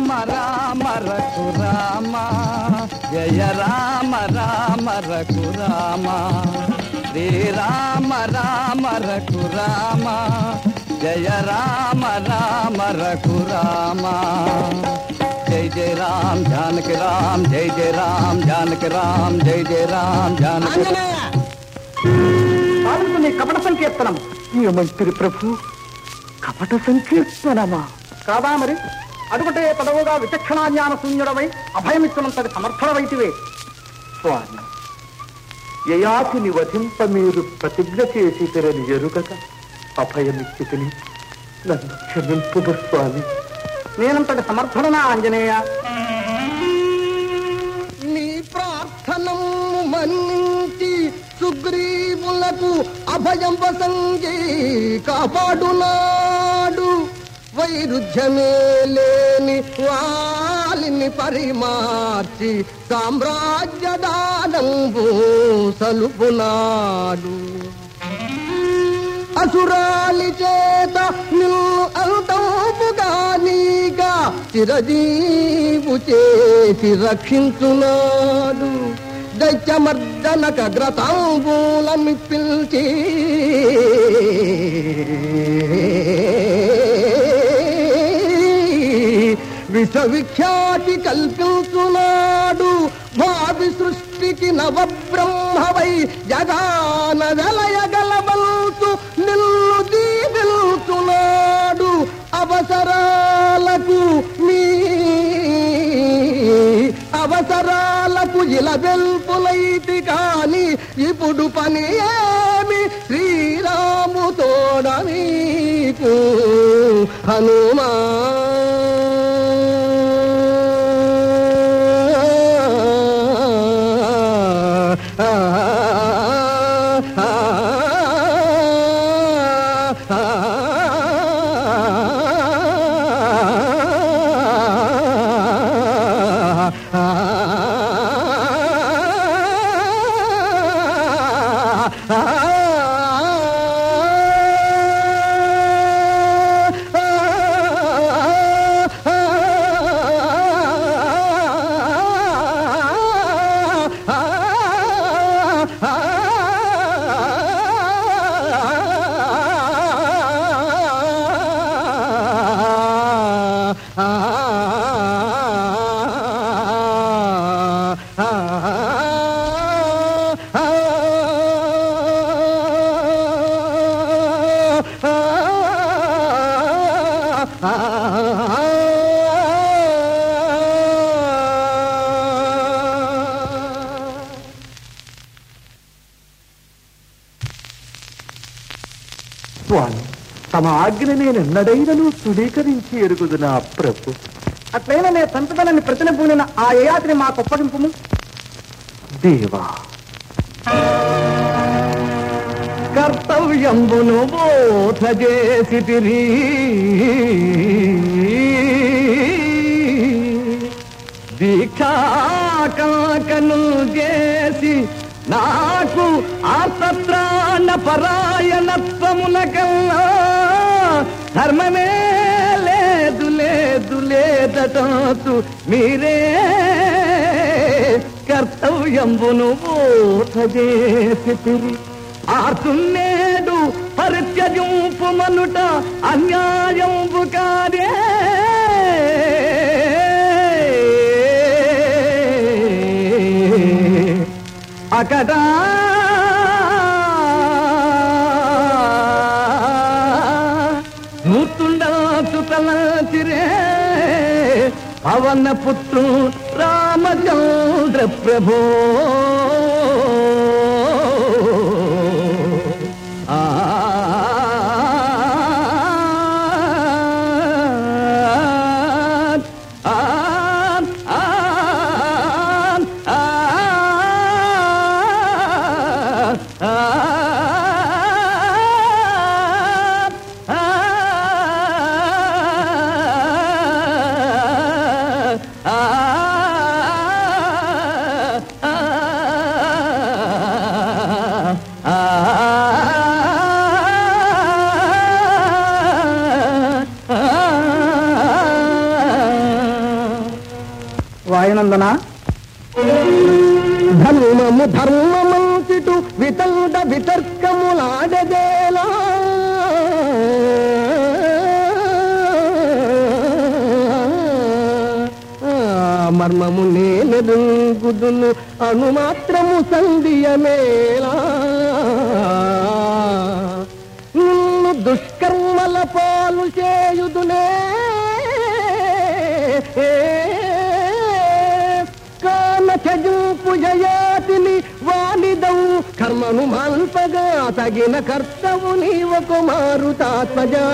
రామ రామ రఘురామ జయ రామ రామ రఘురామ శ్రీరామ రామ రఘురామ జయ రామ రామ రఘురామ జై జయ రామ్ జానకి రామ్ జై జయ రామ్ జానకి రామ్ జై జయ రామ్ జానకి సాగుతుంది కపట సంకీర్తనం. మంత్రి ప్రభు? కపట సంకీర్తనమా? కాదా మరి? అడుగుటే పదవుగా విచక్షణా జ్ఞాన శూన్యుడవై అభయమిస్తున్నంతటి సమర్థుడవైతివే. స్వామి యయాతిని వధింప మీరు ప్రతిజ్ఞ చేసి తెరని ఎరుగక అభయమిచ్చి నన్ను క్షమింపు స్వామి. నేనంతటి సమర్థుడనా ఆంజనేయ? నీ ప్రార్థనము మన్నించి సుగ్రీవులకు అభయం వసంగి కాపాడునా? వైరుధ్యమే లేని వాలిని పరిమార్చి సామ్రాజ్య దానంబు సలుపునాడు అసురాలి చేత నిన్ను అంతముగా నీగా చిరజీవు చేసి రక్షించున్నాడు దైత్యమర్దనక గ్రతాంబూలమి పిలిచి విశ్వవిఖ్యాతి కల్పించున్నాడు భావి సృష్టికి నవ బ్రహ్మవై జగాన వెలయగలవంతు నిన్ను అవసరాలకు మీ అవసరాలకు ఇలవెల్పులైతి కాని ఇప్పుడు పని ఏమి? శ్రీరాము నీకు హనుమా తమ ఆజ్ఞ నేనెన్నడైనను సుడీకరించి ఎరుగుదు నా ప్రభు? అట్లయినా నే సంతదనని ప్రతినపూనిన ఆ యయాతిని మాకు ఒప్పగింపుము దేవా! కర్తవ్యంబును బోధ చేసి దీక్షాకాకను చేసి నాకు ఆర్తత్రాణ పరాయణత్వమున కన్నా ధర్మమే లేదు లేదు లేదటూ మీరే. కర్తవ్యంబును బోధ చేసి ఆర్తున్నేడు పరిత్యజంపు మనుట అన్యాయంబు కాదే. అకటా పవన పుత్రు రామచంద్ర ప్రభో. నందన? ధర్మము ధర్మమంతిటు వితండ వితర్కములాడదేలా? ఆ, మర్మము నేనెదుగుదును అణుమాత్రము సంధియమేలా నిన్ను దుష్కర్మల పాలు చేయుదునే? జయాతిని వాలిదవు. కర్మను మల్పగా తగిన కర్తవు నీవ కుమారు తాత్మజా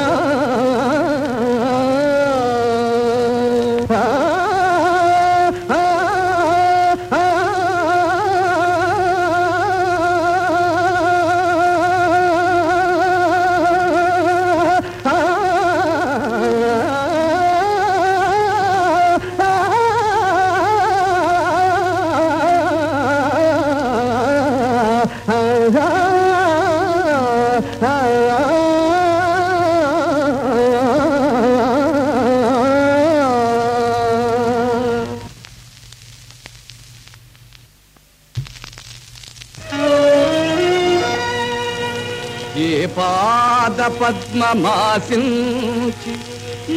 పద్మమాసించి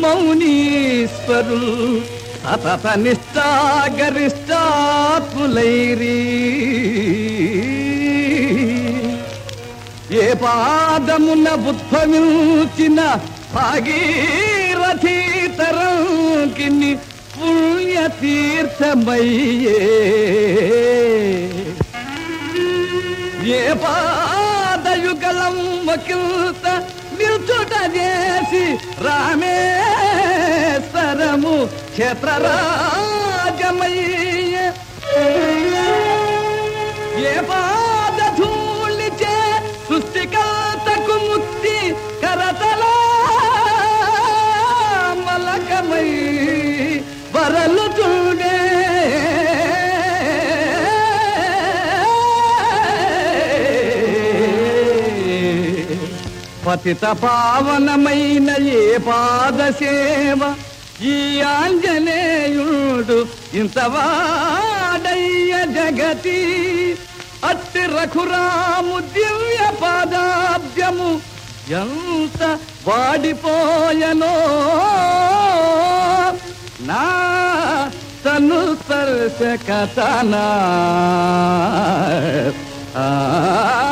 మౌనీశ్వరులు సతత నిష్ఠాగరిష్టాత్ములైరీ ఏ పాదమున ఉద్భవించిన భాగీరథీ పుణ్యతీర్థమయ్యే. ఏ పాదయుగలం వకిల్త నిల్చుట చేసి రామేశ్వరము క్షేత్రరాజమయ్య. ఏ పా పతిత పావనమైన ఏ పాదసేవ ఈ ఆంజనేయుడు ఇంతవాడయ్య జగతి. అట్టి రఘురాము దివ్య పాదాబ్జము ఎంత వాడిపోయనో. నా తను ఆ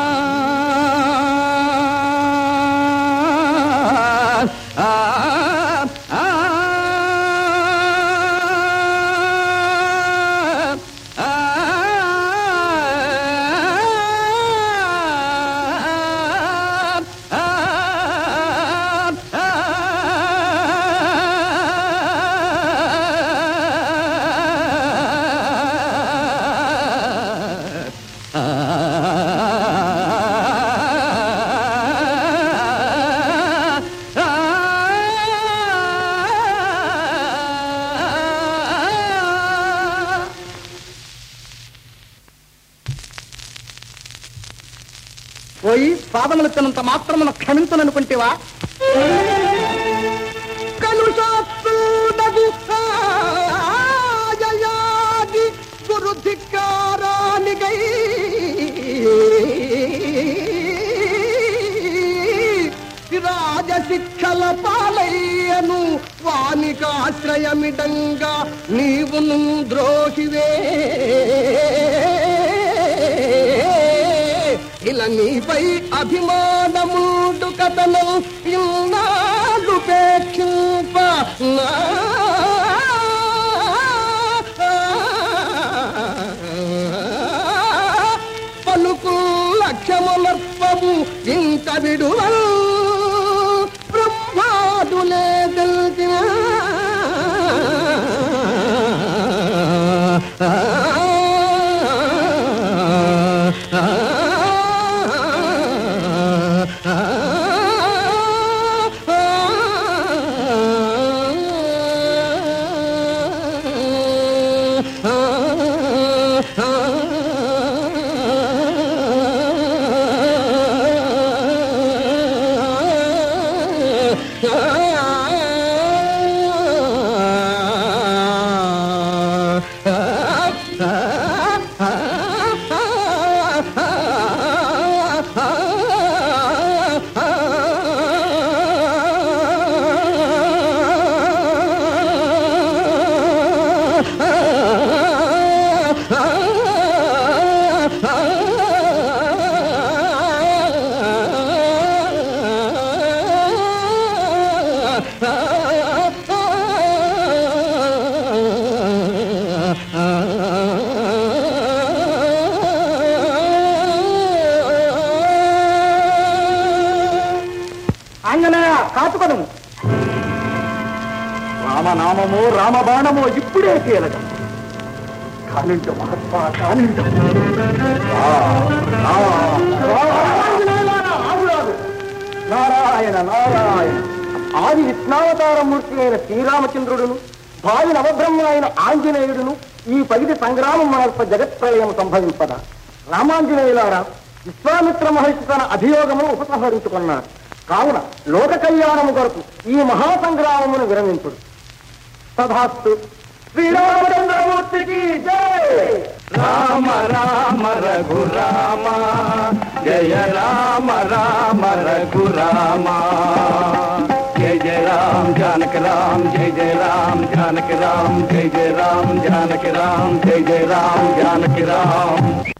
పోయి తినంత మాత్రమున క్షమించననుకుంటేవా? కలుషాత్మూడగు రాజశిక్షల పాలయ్యను వానికాశ్రయమిడంగా నీవును ద్రోహివే. నీపై అభిమానముండు కథను ఇన్నాళ్ళు పేక్షింప పలుకు లక్ష్యములర్పము ఇంత విడువల్ బ్రహ్మాదులే తెలిసిన రామనామము రామబాణమో ఇప్పుడే కీలకం కానింట మహత్వ కానింట నారాయణ నారాయణ ఆది విష్ణావతారమూర్తి అయిన శ్రీరామచంద్రుడును భావి నవబ్రహ్మ అయిన ఆంజనేయుడును ఈ పగిటి సంగ్రామం మనల్ప జగత్ప్రళయం సంభవింపద రామాంజనేయులారా విశ్వామిత్ర మహర్షి తన అభియోగమును ఉపసంహరించుకున్నారు కావున లోక కళ్యాణము కొరకు ఈ మహాసంగ్రామమును విరమించుడు తథాస్తు శ్రీరామచంద్రమూర్తికి జై రామ రామ రఘురామ జయ రామ రామ రఘురామ జయ జయ రామ జానకి రామ జయ జయ రామ జానకి రామ జయ జయ రామ జానకి రామ జయ జయ రామ జానకి రామ